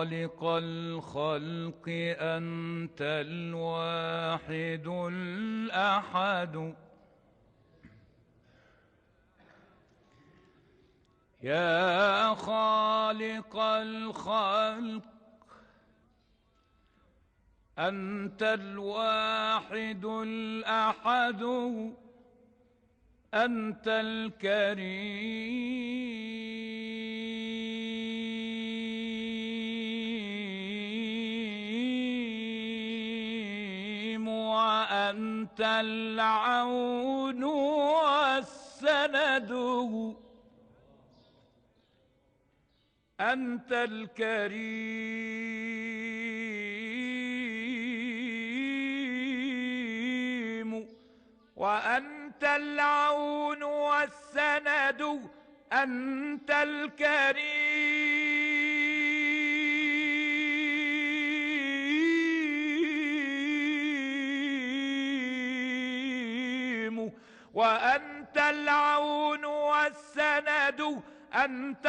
خالق الخلق أنت الواحد الأحد. يا خالق الخلق أنت الواحد الأحد أنت الكريم. وأنت العون والسند. أنت الكريم. وأنت العون والسند. أنت الكريم. وأنت العون والسند أنت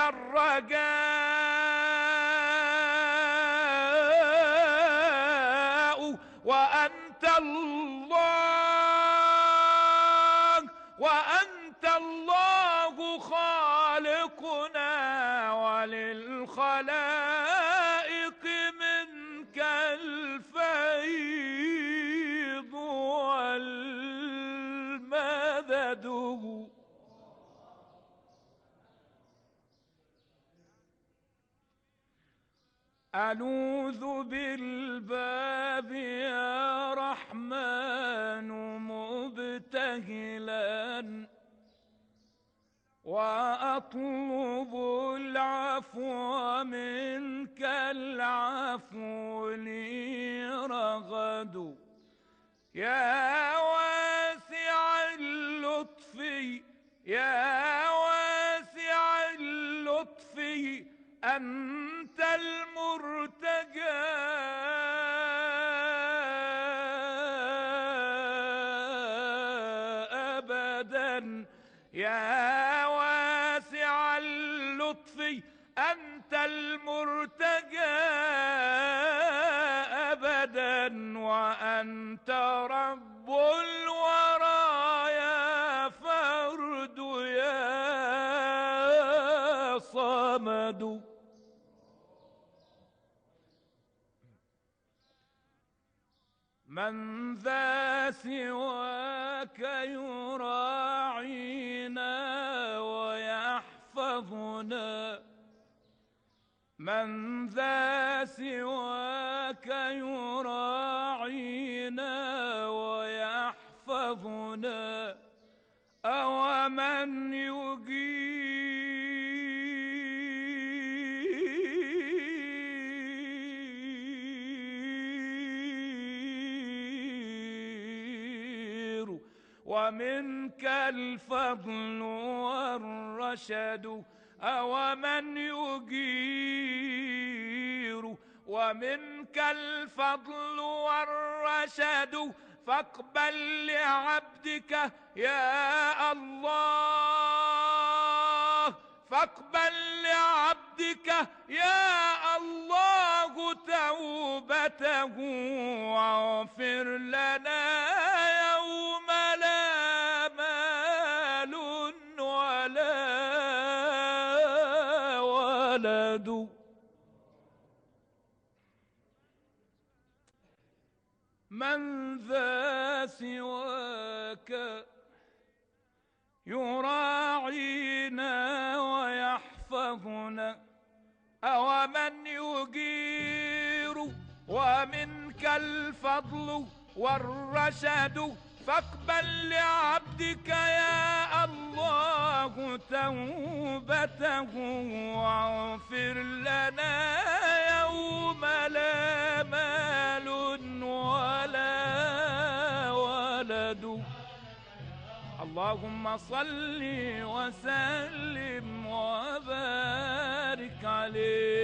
الرجاء وأنت الله ألوذ بالباب يا رحمن مبتهلا وأطلب العفو منك العفو لي رغد. يا يا واسع اللطف أنت المرتجى أبدا وأنت رب الورى يا فرد يا صمد. من ذا سواك يراعينا ويحفظنا. من ذا سواك يراعينا ويحفظنا. أو من ومنك الفضل والرشد أو من يجير؟ ومنك الفضل والرشد فاقبل لعبدك يا الله فاقبل لعبدك يا الله توبته واغفر لنا ولد من ذا سواك يراعينا ويحفظنا؟ أو من يجير ومنك الفضل والرشد؟ فاقبل لعبدك توبته واغفر لنا يوم لا مال ولا ولد. اللهم صل وسلم وبارك عليه.